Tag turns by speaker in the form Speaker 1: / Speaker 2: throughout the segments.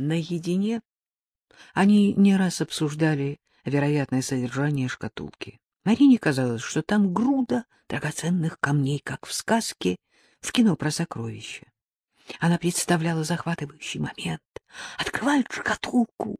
Speaker 1: Наедине они не раз обсуждали вероятное содержание шкатулки. Марине казалось, что там груда драгоценных камней, как в сказке, в кино про сокровища. Она представляла захватывающий момент. Открывают шкатулку,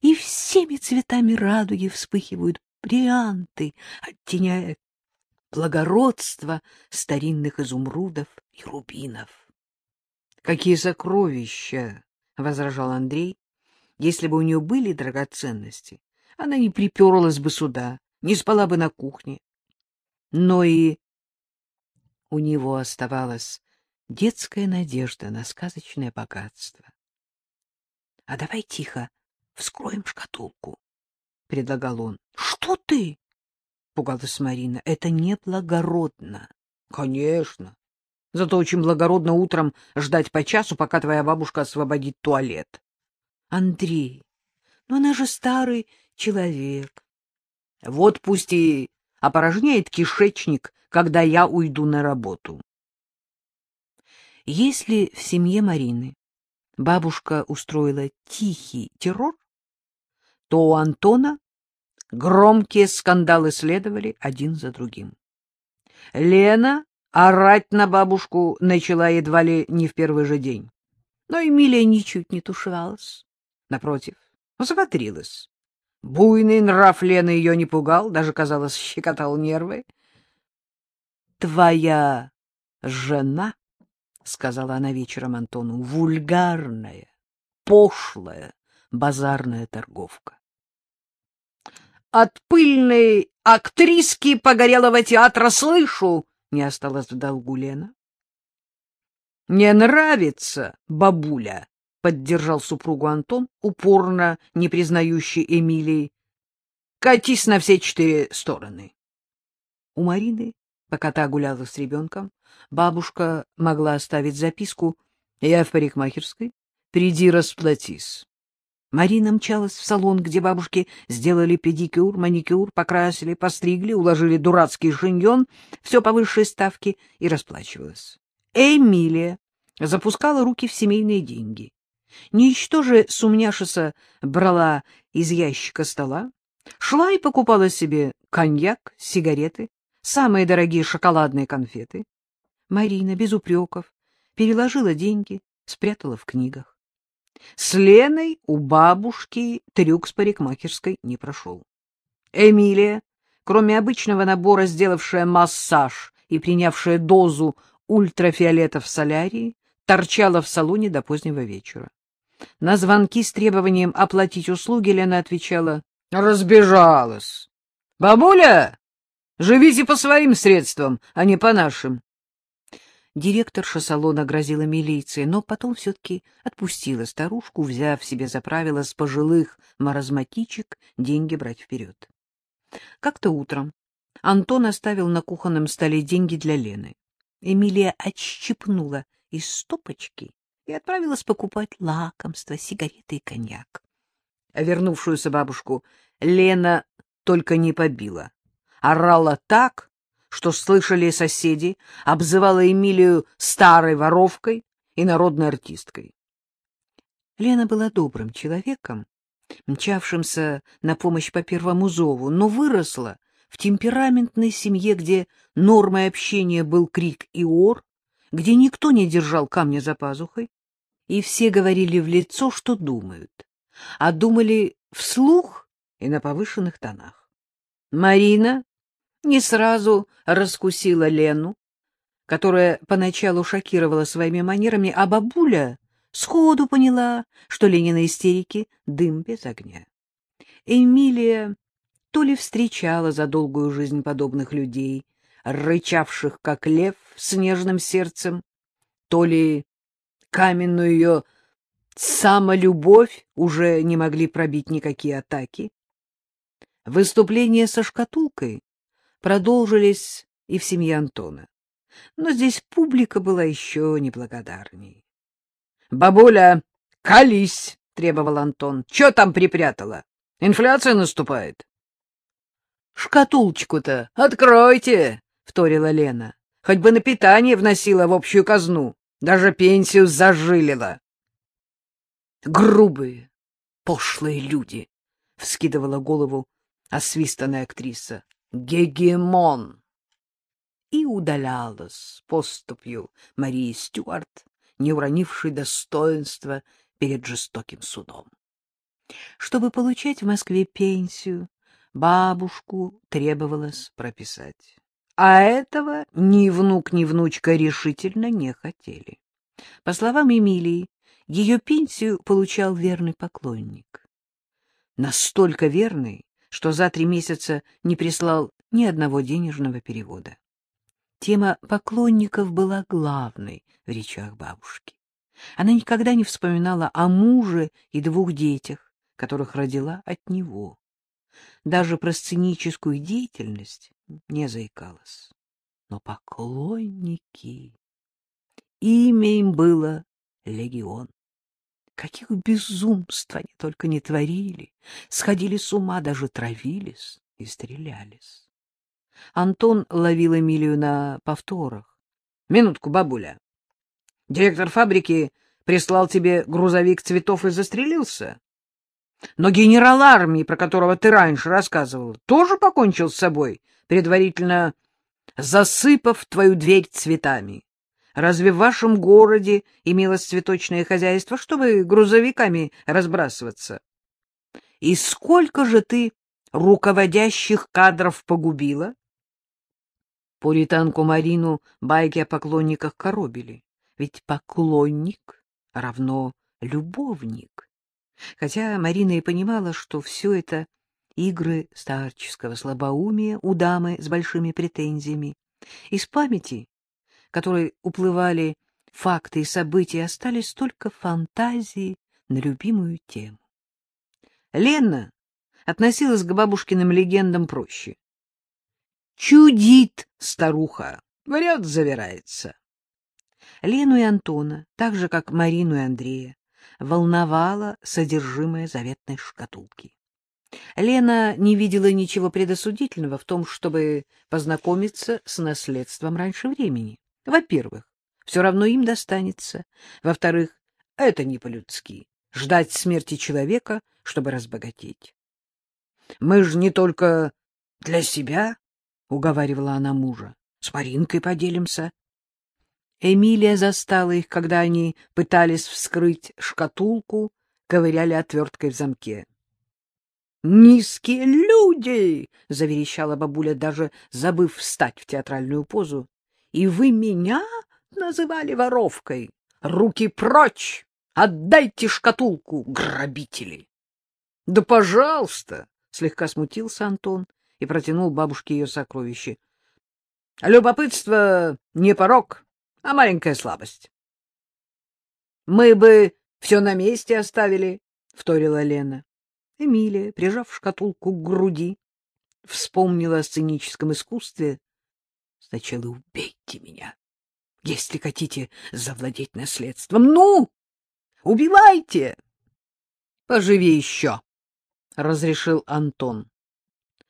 Speaker 1: и всеми цветами радуги вспыхивают бриллианты, оттеняя благородство старинных изумрудов и рубинов. — Какие сокровища! — возражал Андрей. — Если бы у нее были драгоценности, она не приперлась бы сюда, не спала бы на кухне. Но и у него оставалась детская надежда на сказочное богатство. — А давай тихо вскроем шкатулку, — предлагал он. — Что ты? — пугалась Марина. — Это неблагородно. — Конечно. Зато очень благородно утром ждать по часу, пока твоя бабушка освободит туалет. — Андрей, но она же старый человек. Вот пусть и опорожняет кишечник, когда я уйду на работу. Если в семье Марины бабушка устроила тихий террор, то у Антона громкие скандалы следовали один за другим. Лена орать на бабушку начала едва ли не в первый же день. Но Эмилия ничуть не тушевалась. Напротив, взбодрилась. Буйный нрав Лены ее не пугал, даже, казалось, щекотал нервы. — Твоя жена, — сказала она вечером Антону, — вульгарная, пошлая, базарная торговка. — От пыльной актриски погорелого театра слышу, — не осталось в долгу Лена. — Не нравится, бабуля, поддержал супругу Антон, упорно не признающий Эмилии. Катись на все четыре стороны. У Марины, пока та гуляла с ребенком, бабушка могла оставить записку «Я в парикмахерской, приди расплатись». Марина мчалась в салон, где бабушки сделали педикюр, маникюр, покрасили, постригли, уложили дурацкий шиньон, все по высшей ставке, и расплачивалась. Эмилия запускала руки в семейные деньги. Ничтоже сумняшиса брала из ящика стола, шла и покупала себе коньяк, сигареты, самые дорогие шоколадные конфеты. Марина без упреков переложила деньги, спрятала в книгах. С Леной у бабушки трюк с парикмахерской не прошел. Эмилия, кроме обычного набора, сделавшая массаж и принявшая дозу ультрафиолета в солярии, торчала в салоне до позднего вечера. На звонки с требованием оплатить услуги Лена отвечала «Разбежалась». «Бабуля, живите по своим средствам, а не по нашим». Директорша салона грозила милиции, но потом все-таки отпустила старушку, взяв себе за правило с пожилых маразматичек деньги брать вперед. Как-то утром Антон оставил на кухонном столе деньги для Лены. Эмилия отщипнула из стопочки и отправилась покупать лакомства, сигареты и коньяк. Вернувшуюся бабушку Лена только не побила. Орала так, что слышали соседи, обзывала Эмилию старой воровкой и народной артисткой. Лена была добрым человеком, мчавшимся на помощь по первому зову, но выросла в темпераментной семье, где нормой общения был крик и ор, где никто не держал камня за пазухой, и все говорили в лицо, что думают, а думали вслух и на повышенных тонах. Марина не сразу раскусила Лену, которая поначалу шокировала своими манерами, а бабуля сходу поняла, что Ленина истерики — дым без огня. Эмилия то ли встречала за долгую жизнь подобных людей, рычавших, как лев, с нежным сердцем, то ли каменную ее самолюбовь уже не могли пробить никакие атаки. Выступления со шкатулкой продолжились и в семье Антона, но здесь публика была еще неблагодарней. — Бабуля, колись! — требовал Антон. — Че там припрятала? Инфляция наступает. — Шкатулочку-то откройте! — вторила Лена. — Хоть бы на питание вносила в общую казну. Даже пенсию зажилила. Грубые, пошлые люди, — вскидывала голову освистанная актриса. Гегемон! И удалялась поступью Марии Стюарт, не уронившей достоинства перед жестоким судом. Чтобы получать в Москве пенсию, бабушку требовалось прописать. А этого ни внук, ни внучка решительно не хотели. По словам Эмилии, ее пенсию получал верный поклонник. Настолько верный, что за три месяца не прислал ни одного денежного перевода. Тема поклонников была главной в речах бабушки. Она никогда не вспоминала о муже и двух детях, которых родила от него. Даже про сценическую деятельность не заикалась. Но поклонники... Имя им было Легион. Каких безумств они только не творили, сходили с ума, даже травились и стрелялись. Антон ловил Эмилию на повторах. — Минутку, бабуля. Директор фабрики прислал тебе грузовик цветов и застрелился? Но генерал армии, про которого ты раньше рассказывал, тоже покончил с собой, предварительно засыпав твою дверь цветами. Разве в вашем городе имелось цветочное хозяйство, чтобы грузовиками разбрасываться? И сколько же ты руководящих кадров погубила? Пуританку Марину байки о поклонниках коробили. Ведь поклонник равно любовник. Хотя Марина и понимала, что все это игры старческого слабоумия у дамы с большими претензиями. Из памяти, которой уплывали факты и события, остались только фантазии на любимую тему. Лена относилась к бабушкиным легендам проще. Чудит старуха, врет, завирается. Лену и Антона, так же, как Марину и Андрея, волновало содержимое заветной шкатулки. Лена не видела ничего предосудительного в том, чтобы познакомиться с наследством раньше времени. Во-первых, все равно им достанется. Во-вторых, это не по-людски — ждать смерти человека, чтобы разбогатеть. — Мы же не только для себя, — уговаривала она мужа, — с Маринкой поделимся. Эмилия застала их, когда они пытались вскрыть шкатулку, ковыряли отверткой в замке. «Низкие люди!» — заверещала бабуля, даже забыв встать в театральную позу. «И вы меня называли воровкой? Руки прочь! Отдайте шкатулку, грабители!» «Да пожалуйста!» — слегка смутился Антон и протянул бабушке ее сокровище. «Любопытство не порог, а маленькая слабость». «Мы бы все на месте оставили», — вторила Лена. Эмилия, прижав шкатулку к груди, вспомнила о сценическом искусстве. Сначала убейте меня, если хотите завладеть наследством. Ну, убивайте! Поживи еще, — разрешил Антон.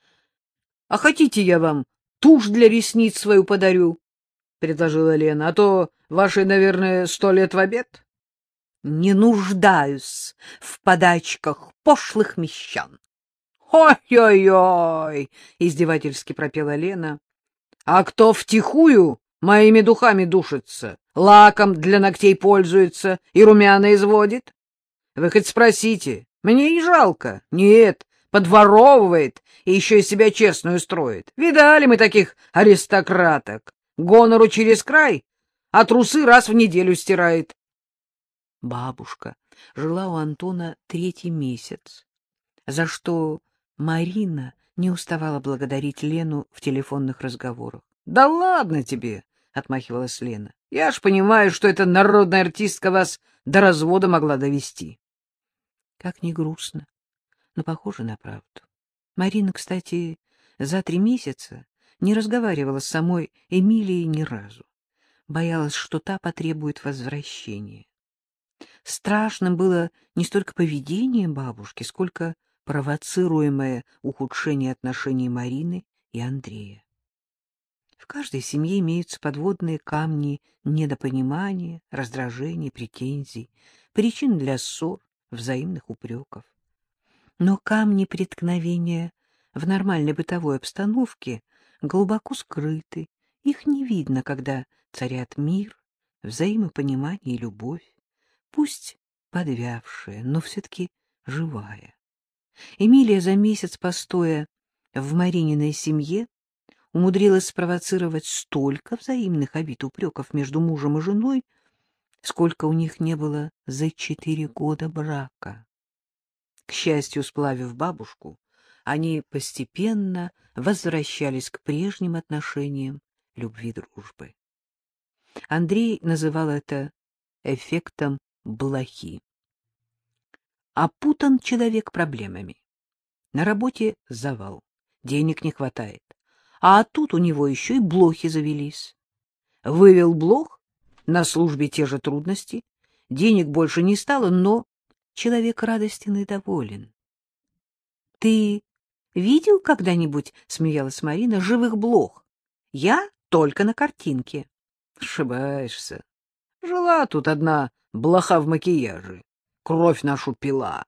Speaker 1: — А хотите, я вам тушь для ресниц свою подарю? — предложила Лена. — А то ваши, наверное, сто лет в обед. — не нуждаюсь в подачках пошлых мещан. «Ой-ой-ой!» — издевательски пропела Лена. «А кто втихую моими духами душится, лаком для ногтей пользуется и румяна изводит? Вы хоть спросите, мне не жалко. Нет, подворовывает и еще из себя честную строит. Видали мы таких аристократок? Гонору через край, а трусы раз в неделю стирает. Бабушка жила у Антона третий месяц, за что Марина не уставала благодарить Лену в телефонных разговорах. — Да ладно тебе! — отмахивалась Лена. — Я ж понимаю, что эта народная артистка вас до развода могла довести. Как ни грустно, но похоже на правду. Марина, кстати, за три месяца не разговаривала с самой Эмилией ни разу. Боялась, что та потребует возвращения. Страшным было не столько поведение бабушки, сколько провоцируемое ухудшение отношений Марины и Андрея. В каждой семье имеются подводные камни недопонимания, раздражений, претензий, причин для ссор, взаимных упреков. Но камни преткновения в нормальной бытовой обстановке глубоко скрыты, их не видно, когда царят мир, взаимопонимание и любовь, пусть подвявшая, но все-таки живая. Эмилия за месяц постоя в Марининой семье умудрилась спровоцировать столько взаимных обид упреков между мужем и женой, сколько у них не было за четыре года брака. К счастью, сплавив бабушку, они постепенно возвращались к прежним отношениям любви-дружбы. Андрей называл это эффектом блохи. Опутан человек проблемами. На работе завал, денег не хватает. А тут у него еще и блохи завелись. Вывел блох, на службе те же трудности, денег больше не стало, но человек радостен и доволен. — Ты видел когда-нибудь, — смеялась Марина, — живых блох? Я только на картинке. — Ошибаешься. Жила тут одна блоха в макияже. Кровь нашу пила.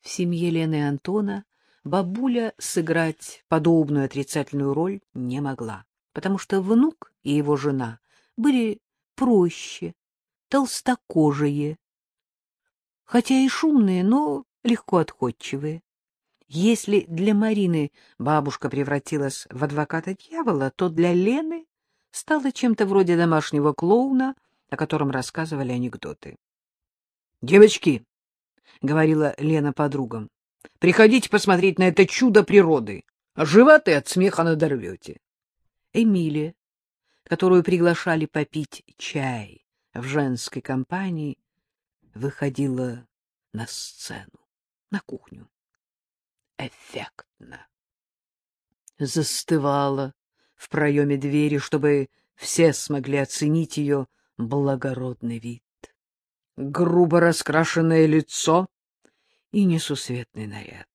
Speaker 1: В семье Лены и Антона бабуля сыграть подобную отрицательную роль не могла, потому что внук и его жена были проще, толстокожие, хотя и шумные, но легко отходчивые. Если для Марины бабушка превратилась в адвоката дьявола, то для Лены стала чем-то вроде домашнего клоуна, о котором рассказывали анекдоты. — Девочки, — говорила Лена подругам, — приходите посмотреть на это чудо природы. Животы от смеха надорвете. Эмилия, которую приглашали попить чай в женской компании, выходила на сцену, на кухню эффектно. Застывала в проеме двери, чтобы все смогли оценить ее благородный вид. Грубо раскрашенное лицо и несусветный наряд.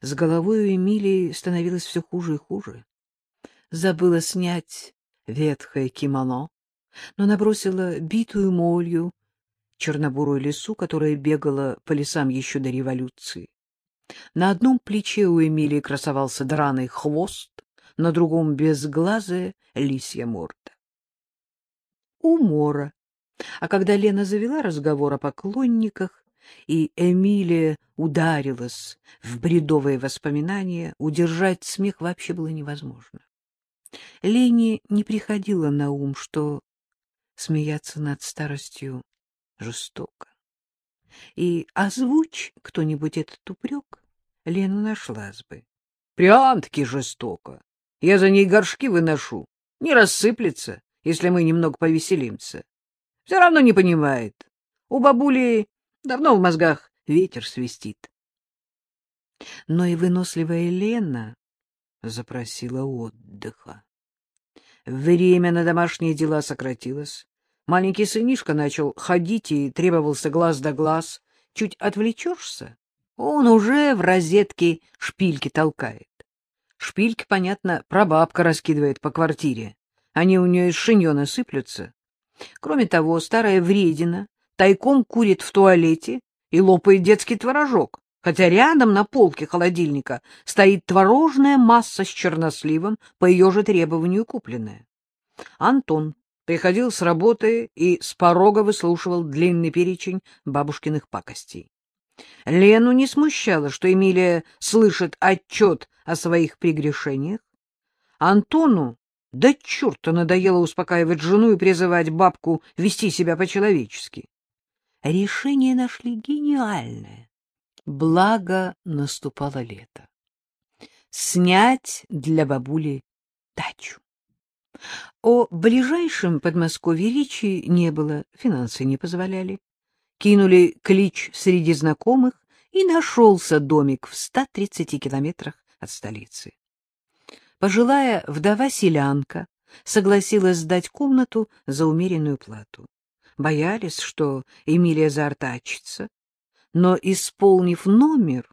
Speaker 1: С головой у Эмилии становилось все хуже и хуже. Забыла снять ветхое кимоно, но набросила битую молью чернобурую лису, которая бегала по лесам еще до революции. На одном плече у Эмилии красовался драный хвост, на другом — безглазая лисья морда. Умора. А когда Лена завела разговор о поклонниках, и Эмилия ударилась в бредовые воспоминания, удержать смех вообще было невозможно. Лене не приходило на ум, что смеяться над старостью жестоко. И озвучь кто-нибудь этот упрек, Лена нашлась бы. Прям-таки жестоко. Я за ней горшки выношу. Не рассыплется, если мы немного повеселимся. Все равно не понимает. У бабули давно в мозгах ветер свистит. Но и выносливая Лена запросила отдыха. Время на домашние дела сократилось. Маленький сынишка начал ходить и требовался глаз да глаз. Чуть отвлечешься, он уже в розетке шпильки толкает. Шпильки, понятно, прабабка раскидывает по квартире. Они у нее из шиньона сыплются. Кроме того, старая вредина тайком курит в туалете и лопает детский творожок, хотя рядом на полке холодильника стоит творожная масса с черносливом, по ее же требованию купленная. Антон приходил с работы и с порога выслушивал длинный перечень бабушкиных пакостей. Лену не смущало, что Эмилия слышит отчет о своих прегрешениях. Антону да черта надоело успокаивать жену и призывать бабку вести себя по-человечески. Решение нашли гениальное. Благо наступало лето. Снять для бабули дачу. О ближайшем Подмосковье речи не было, финансы не позволяли. Кинули клич среди знакомых, и нашелся домик в 130 километрах от столицы. Пожилая вдова-селянка согласилась сдать комнату за умеренную плату. Боялись, что Эмилия заортачится, но, исполнив номер,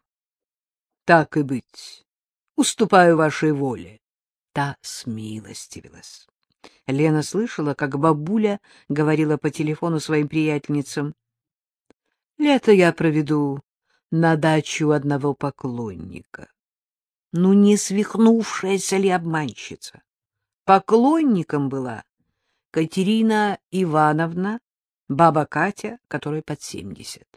Speaker 1: так и быть, уступаю вашей воле, та смилостивилась. Лена слышала, как бабуля говорила по телефону своим приятельницам. Лето я проведу на дачу одного поклонника. Ну, не свихнувшаяся ли обманщица? Поклонником была Катерина Ивановна, баба Катя, которой под семьдесят.